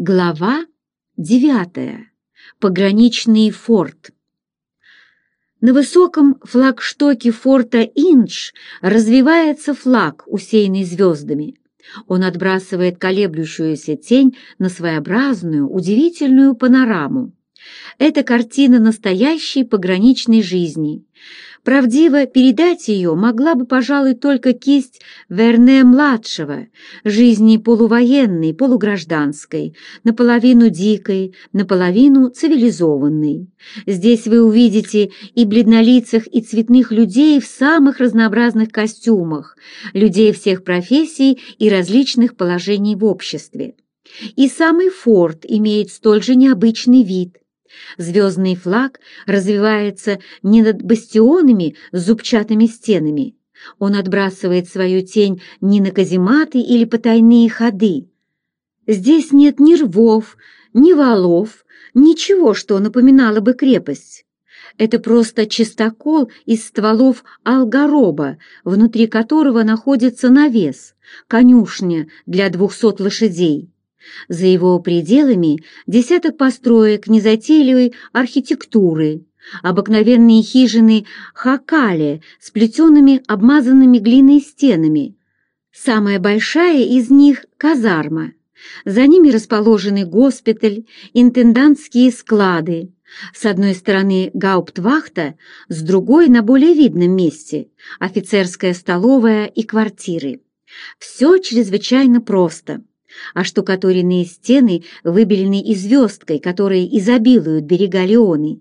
Глава девятая. Пограничный форт. На высоком флагштоке форта Индж развивается флаг, усеянный звездами. Он отбрасывает колеблющуюся тень на своеобразную, удивительную панораму. Это картина настоящей пограничной жизни. Правдиво передать ее могла бы, пожалуй, только кисть Верне-младшего, жизни полувоенной, полугражданской, наполовину дикой, наполовину цивилизованной. Здесь вы увидите и бледнолицых, и цветных людей в самых разнообразных костюмах, людей всех профессий и различных положений в обществе. И самый форт имеет столь же необычный вид – Звездный флаг развивается не над бастионами с зубчатыми стенами. Он отбрасывает свою тень не на казематы или потайные ходы. Здесь нет ни рвов, ни валов, ничего, что напоминало бы крепость. Это просто чистокол из стволов алгороба, внутри которого находится навес, конюшня для двухсот лошадей. За его пределами десяток построек незатейливой архитектуры, обыкновенные хижины хакали с плетеными обмазанными глиной стенами. Самая большая из них – казарма. За ними расположены госпиталь, интендантские склады. С одной стороны гауптвахта, с другой, на более видном месте, офицерская столовая и квартиры. Все чрезвычайно просто а штукатуренные стены выбелены и звездкой, которые изобилуют берега Леоны.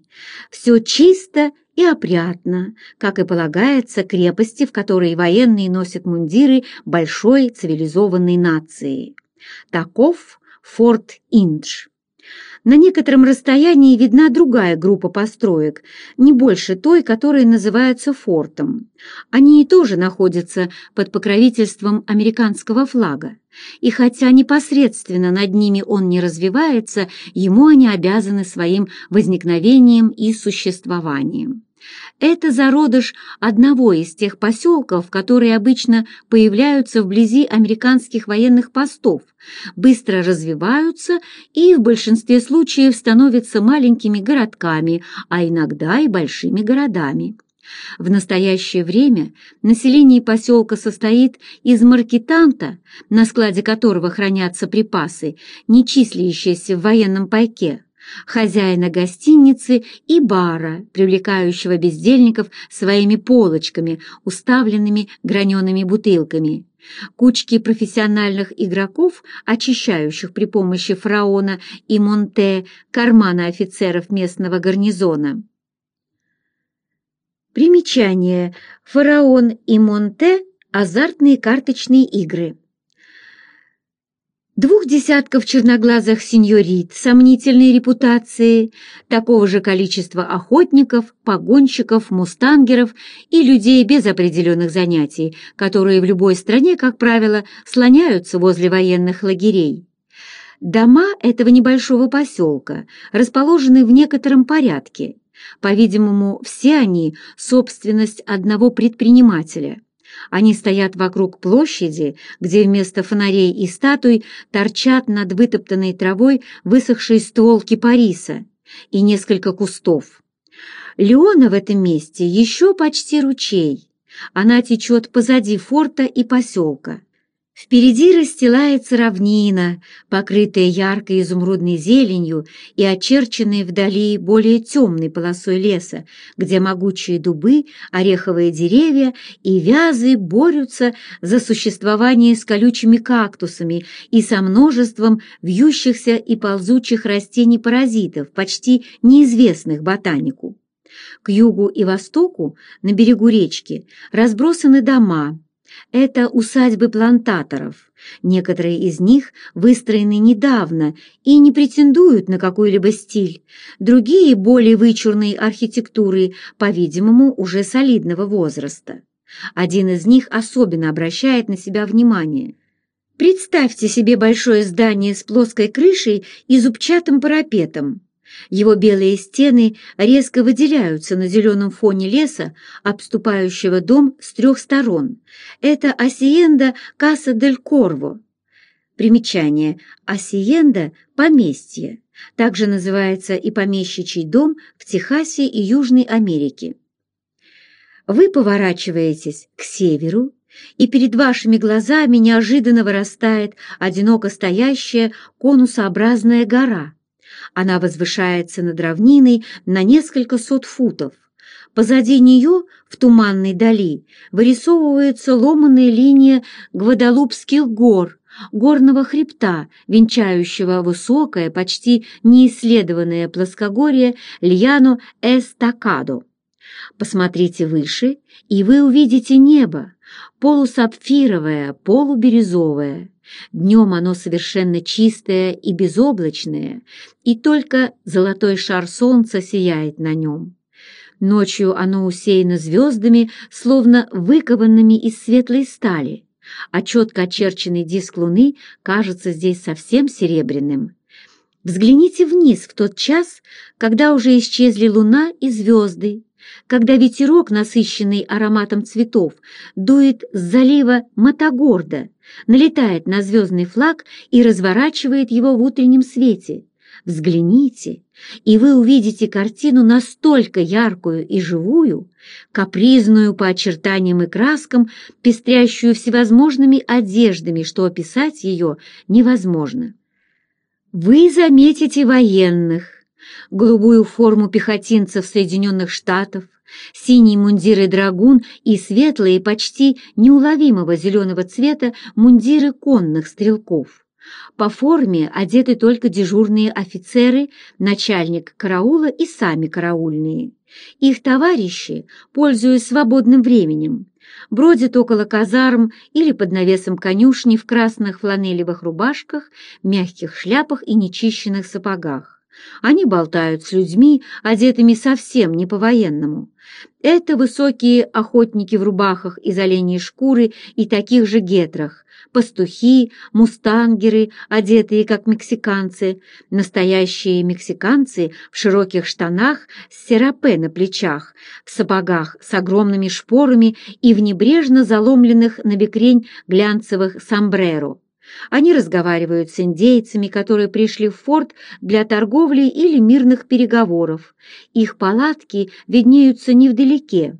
Все чисто и опрятно, как и полагается крепости, в которой военные носят мундиры большой цивилизованной нации. Таков форт Индж. На некотором расстоянии видна другая группа построек, не больше той, которая называется фортом. Они и тоже находятся под покровительством американского флага. И хотя непосредственно над ними он не развивается, ему они обязаны своим возникновением и существованием. Это зародыш одного из тех поселков, которые обычно появляются вблизи американских военных постов, быстро развиваются и в большинстве случаев становятся маленькими городками, а иногда и большими городами. В настоящее время население поселка состоит из маркетанта, на складе которого хранятся припасы, не числящиеся в военном пайке, хозяина гостиницы и бара, привлекающего бездельников своими полочками, уставленными гранеными бутылками, кучки профессиональных игроков, очищающих при помощи фараона и Монте карманы офицеров местного гарнизона. Примечание. Фараон и Монте – азартные карточные игры двух десятков черноглазых сеньорит сомнительной репутации, такого же количества охотников, погонщиков, мустангеров и людей без определенных занятий, которые в любой стране, как правило, слоняются возле военных лагерей. Дома этого небольшого поселка расположены в некотором порядке. По-видимому, все они – собственность одного предпринимателя – они стоят вокруг площади, где вместо фонарей и статуй торчат над вытоптанной травой высохший ствол кипариса и несколько кустов. Леона в этом месте еще почти ручей. Она течет позади форта и поселка. Впереди расстилается равнина, покрытая яркой изумрудной зеленью и очерченная вдали более темной полосой леса, где могучие дубы, ореховые деревья и вязы борются за существование с колючими кактусами и со множеством вьющихся и ползучих растений-паразитов, почти неизвестных ботанику. К югу и востоку, на берегу речки, разбросаны дома – это усадьбы плантаторов. Некоторые из них выстроены недавно и не претендуют на какой-либо стиль. Другие, более вычурные архитектуры, по-видимому, уже солидного возраста. Один из них особенно обращает на себя внимание. Представьте себе большое здание с плоской крышей и зубчатым парапетом. Его белые стены резко выделяются на зеленом фоне леса, обступающего дом с трех сторон. Это Асиенда Каса дель Корво. Примечание. Асиенда – поместье. Также называется и помещичий дом в Техасе и Южной Америке. Вы поворачиваетесь к северу, и перед вашими глазами неожиданно вырастает одиноко стоящая конусообразная гора. Она возвышается над равниной на несколько сот футов. Позади нее, в туманной дали, вырисовывается ломаная линия Гвадалупских гор, горного хребта, венчающего высокое, почти неисследованное плоскогорье Льяно-Эстакадо. Посмотрите выше, и вы увидите небо, полусапфировое, полубирюзовое. Днем оно совершенно чистое и безоблачное, и только золотой шар солнца сияет на нем. Ночью оно усеяно звездами, словно выкованными из светлой стали, а четко очерченный диск луны кажется здесь совсем серебряным. Взгляните вниз в тот час, когда уже исчезли луна и звезды, когда ветерок, насыщенный ароматом цветов, дует с залива Матагорда, налетает на звездный флаг и разворачивает его в утреннем свете. Взгляните, и вы увидите картину настолько яркую и живую, капризную по очертаниям и краскам, пестрящую всевозможными одеждами, что описать ее невозможно. Вы заметите военных, голубую форму пехотинцев Соединенных Штатов, синие мундиры драгун и светлые, почти неуловимого зеленого цвета мундиры конных стрелков. По форме одеты только дежурные офицеры, начальник караула и сами караульные. Их товарищи, пользуясь свободным временем, бродят около казарм или под навесом конюшни в красных фланелевых рубашках, мягких шляпах и нечищенных сапогах. Они болтают с людьми, одетыми совсем не по-военному. Это высокие охотники в рубахах из оленей шкуры и таких же гетрах, пастухи, мустангеры, одетые как мексиканцы, настоящие мексиканцы в широких штанах с серапе на плечах, в сапогах с огромными шпорами и в небрежно заломленных на бекрень глянцевых сомбреро. Они разговаривают с индейцами, которые пришли в форт для торговли или мирных переговоров. Их палатки виднеются невдалеке.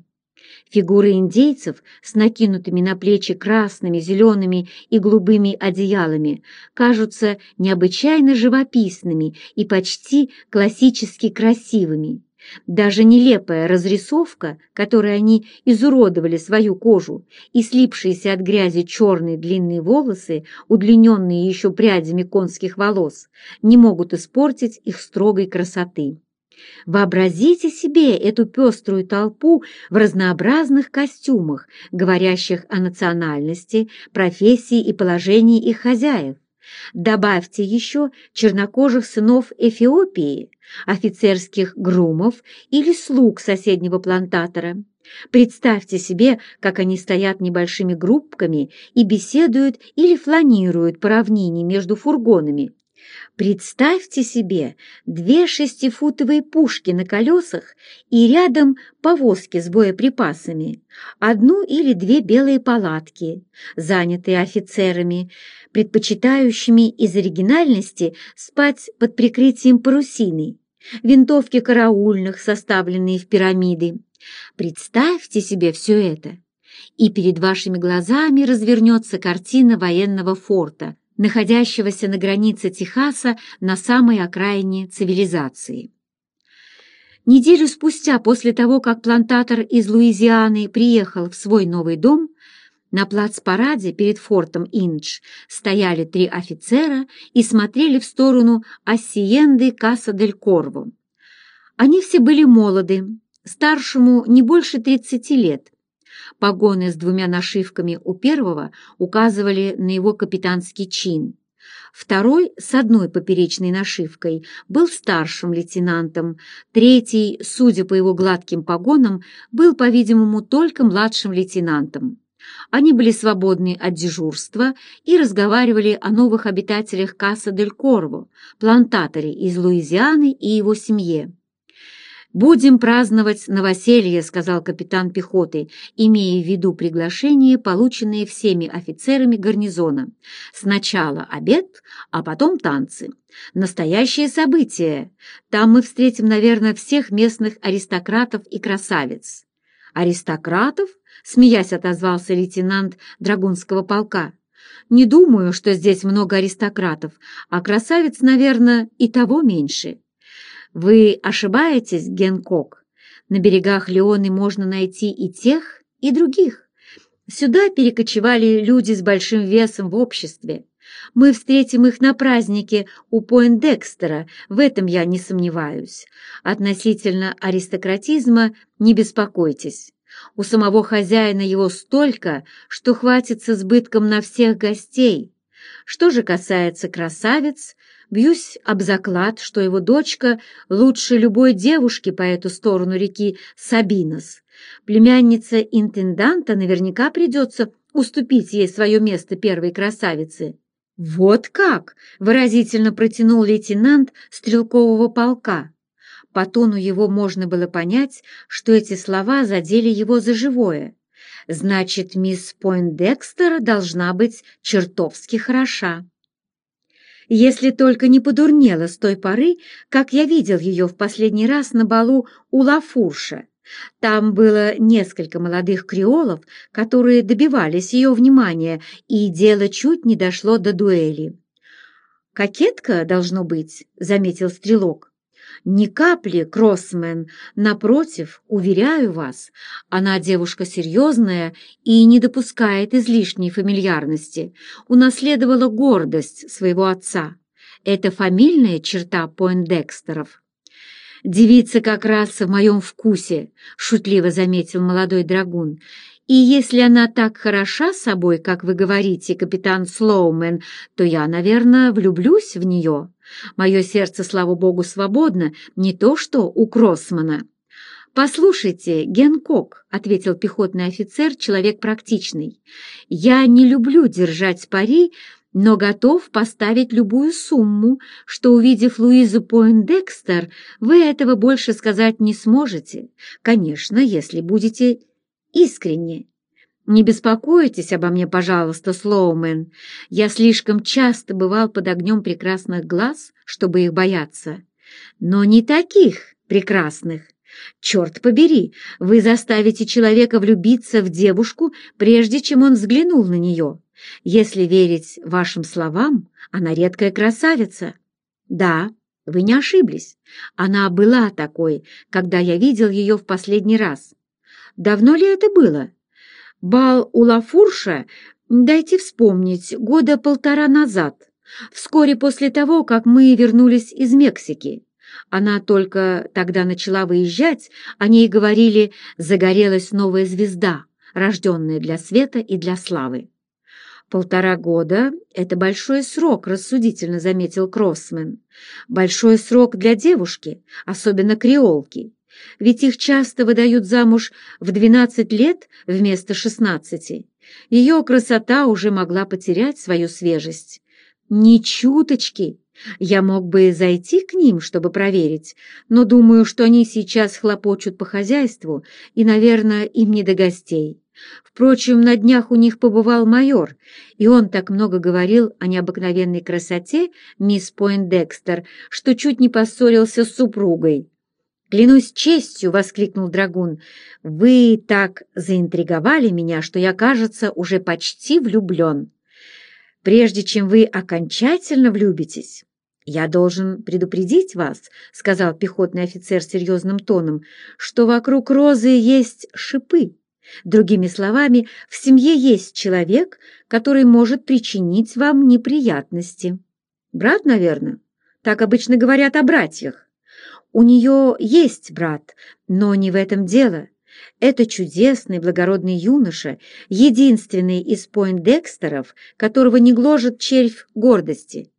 Фигуры индейцев с накинутыми на плечи красными, зелеными и голубыми одеялами кажутся необычайно живописными и почти классически красивыми. Даже нелепая разрисовка, которой они изуродовали свою кожу, и слипшиеся от грязи черные длинные волосы, удлиненные еще прядями конских волос, не могут испортить их строгой красоты. Вообразите себе эту пеструю толпу в разнообразных костюмах, говорящих о национальности, профессии и положении их хозяев. Добавьте еще чернокожих сынов Эфиопии, офицерских грумов или слуг соседнего плантатора. Представьте себе, как они стоят небольшими группками и беседуют или фланируют по равнине между фургонами. Представьте себе две шестифутовые пушки на колесах и рядом повозки с боеприпасами, одну или две белые палатки, занятые офицерами, предпочитающими из оригинальности спать под прикрытием парусины, винтовки караульных, составленные в пирамиды. Представьте себе все это, и перед вашими глазами развернется картина военного форта, находящегося на границе Техаса на самой окраине цивилизации. Неделю спустя после того, как плантатор из Луизианы приехал в свой новый дом, на плацпараде перед фортом Индж стояли три офицера и смотрели в сторону Ассиенды Каса-дель-Корво. Они все были молоды, старшему не больше 30 лет, Погоны с двумя нашивками у первого указывали на его капитанский чин. Второй, с одной поперечной нашивкой, был старшим лейтенантом. Третий, судя по его гладким погонам, был, по-видимому, только младшим лейтенантом. Они были свободны от дежурства и разговаривали о новых обитателях Касса-дель-Корво, плантаторе из Луизианы и его семье. «Будем праздновать новоселье», — сказал капитан пехоты, имея в виду приглашение, полученные всеми офицерами гарнизона. «Сначала обед, а потом танцы. Настоящее событие. Там мы встретим, наверное, всех местных аристократов и красавиц». «Аристократов?» — смеясь отозвался лейтенант Драгунского полка. «Не думаю, что здесь много аристократов, а красавиц, наверное, и того меньше». Вы ошибаетесь, Генкок. На берегах Леоны можно найти и тех, и других. Сюда перекочевали люди с большим весом в обществе. Мы встретим их на празднике у Пойндекстера, в этом я не сомневаюсь. Относительно аристократизма не беспокойтесь. У самого хозяина его столько, что хватит с избытком на всех гостей. Что же касается красавиц, бьюсь об заклад, что его дочка лучше любой девушки по эту сторону реки Сабинос. Племянница интенданта наверняка придется уступить ей свое место первой красавицы. «Вот как!» — выразительно протянул лейтенант стрелкового полка. По тону его можно было понять, что эти слова задели его за живое. Значит, мисс Пойндекстер должна быть чертовски хороша. Если только не подурнела с той поры, как я видел ее в последний раз на балу у Лафурша. Там было несколько молодых креолов, которые добивались ее внимания, и дело чуть не дошло до дуэли. «Кокетка, должно быть», — заметил Стрелок. Ни капли, Кроссмен, напротив, уверяю вас, она девушка серьезная и не допускает излишней фамильярности, унаследовала гордость своего отца. Это фамильная черта Пойндекстеров. «Девица как раз в моем вкусе», — шутливо заметил молодой драгун, и если она так хороша собой, как вы говорите, капитан Слоумен, то я, наверное, влюблюсь в нее. Мое сердце, слава богу, свободно, не то что у Кроссмана. «Послушайте, Генкок», — ответил пехотный офицер, человек практичный, — «я не люблю держать пари, но готов поставить любую сумму, что, увидев Луизу Пойндекстер, вы этого больше сказать не сможете. Конечно, если будете искренне. Не беспокойтесь обо мне, пожалуйста, Слоумен. Я слишком часто бывал под огнем прекрасных глаз, чтобы их бояться. Но не таких прекрасных. Черт побери, вы заставите человека влюбиться в девушку, прежде чем он взглянул на нее. Если верить вашим словам, она редкая красавица. Да, вы не ошиблись. Она была такой, когда я видел ее в последний раз. Давно ли это было? Бал у Лафурша, дайте вспомнить, года полтора назад, вскоре после того, как мы вернулись из Мексики. Она только тогда начала выезжать, о ней говорили «загорелась новая звезда», рожденная для света и для славы. «Полтора года — это большой срок», — рассудительно заметил Кроссмен. «Большой срок для девушки, особенно креолки ведь их часто выдают замуж в 12 лет вместо 16. Ее красота уже могла потерять свою свежесть. Ни чуточки. Я мог бы зайти к ним, чтобы проверить, но думаю, что они сейчас хлопочут по хозяйству, и, наверное, им не до гостей. Впрочем, на днях у них побывал майор, и он так много говорил о необыкновенной красоте мисс Пойндекстер, что чуть не поссорился с супругой. «Клянусь честью!» — воскликнул Драгун. «Вы так заинтриговали меня, что я, кажется, уже почти влюблен. Прежде чем вы окончательно влюбитесь, я должен предупредить вас, — сказал пехотный офицер серьезным тоном, — что вокруг розы есть шипы. Другими словами, в семье есть человек, который может причинить вам неприятности. Брат, наверное? Так обычно говорят о братьях. У нее есть брат, но не в этом дело. Это чудесный, благородный юноша, единственный из Пойндекстеров, которого не гложет червь гордости.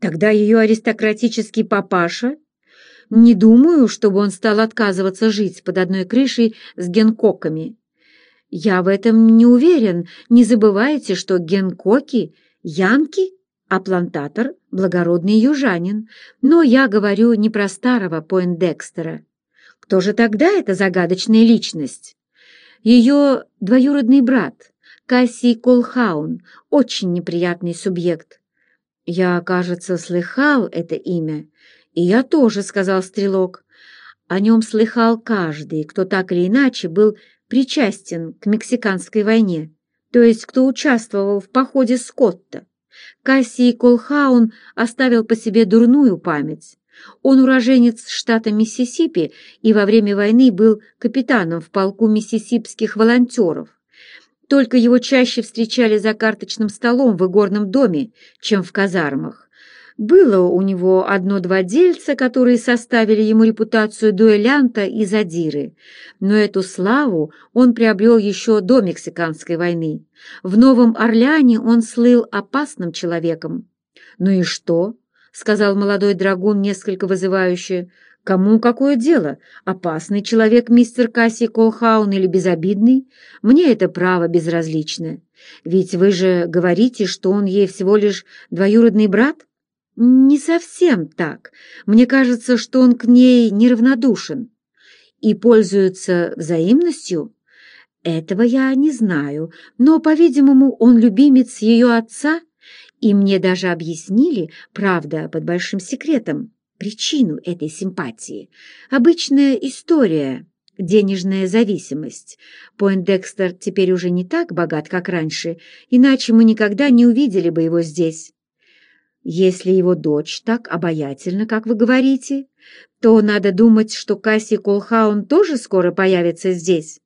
Тогда ее аристократический папаша? Не думаю, чтобы он стал отказываться жить под одной крышей с Генкоками. Я в этом не уверен. Не забывайте, что Генкоки — янки а плантатор — благородный южанин. Но я говорю не про старого Пойндекстера. Кто же тогда эта загадочная личность? Ее двоюродный брат, Кассий Колхаун, очень неприятный субъект. Я, кажется, слыхал это имя. И я тоже, — сказал Стрелок. О нем слыхал каждый, кто так или иначе был причастен к Мексиканской войне, то есть кто участвовал в походе Скотта. Кассий Колхаун оставил по себе дурную память. Он уроженец штата Миссисипи и во время войны был капитаном в полку миссисипских волонтеров. Только его чаще встречали за карточным столом в игорном доме, чем в казармах. Было у него одно-два дельца, которые составили ему репутацию дуэлянта и задиры, но эту славу он приобрел еще до Мексиканской войны. В Новом Орлеане он слыл опасным человеком. «Ну и что?» — сказал молодой драгун несколько вызывающе. Кому какое дело, опасный человек мистер Касси Колхаун или безобидный? Мне это право безразлично. Ведь вы же говорите, что он ей всего лишь двоюродный брат? Не совсем так. Мне кажется, что он к ней неравнодушен и пользуется взаимностью. Этого я не знаю, но, по-видимому, он любимец ее отца, и мне даже объяснили, правда, под большим секретом, причину этой симпатии. Обычная история, денежная зависимость. Пойндекстер теперь уже не так богат, как раньше, иначе мы никогда не увидели бы его здесь. Если его дочь так обаятельна, как вы говорите, то надо думать, что Касси Колхаун тоже скоро появится здесь.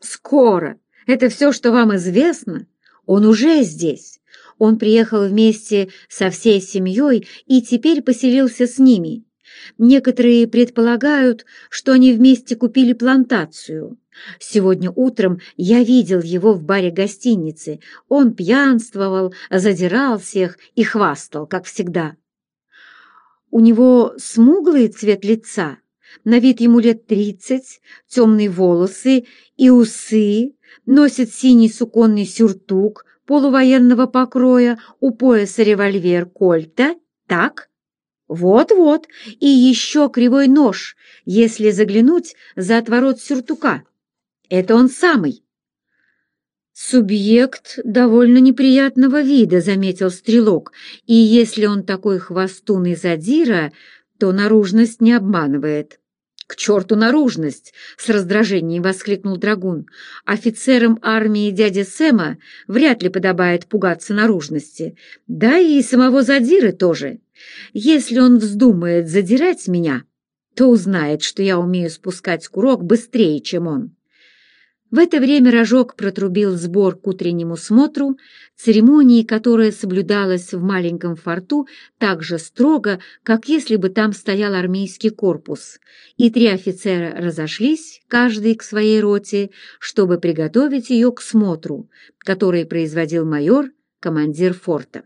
Скоро! Это все, что вам известно? Он уже здесь. Он приехал вместе со всей семьей и теперь поселился с ними. Некоторые предполагают, что они вместе купили плантацию. Сегодня утром я видел его в баре гостиницы. Он пьянствовал, задирал всех и хвастал, как всегда. У него смуглый цвет лица, на вид ему лет тридцать, темные волосы и усы, носит синий суконный сюртук, полувоенного покроя, у пояса револьвер Кольта, так? Вот-вот, и еще кривой нож, если заглянуть за отворот сюртука. Это он самый. «Субъект довольно неприятного вида», — заметил Стрелок, «и если он такой хвостун и задира, то наружность не обманывает». «К черту наружность!» — с раздражением воскликнул Драгун. «Офицерам армии дяди Сэма вряд ли подобает пугаться наружности. Да и самого задиры тоже. Если он вздумает задирать меня, то узнает, что я умею спускать курок быстрее, чем он». В это время Рожок протрубил сбор к утреннему смотру, церемонии, которая соблюдалась в маленьком форту так же строго, как если бы там стоял армейский корпус, и три офицера разошлись, каждый к своей роте, чтобы приготовить ее к смотру, который производил майор, командир форта.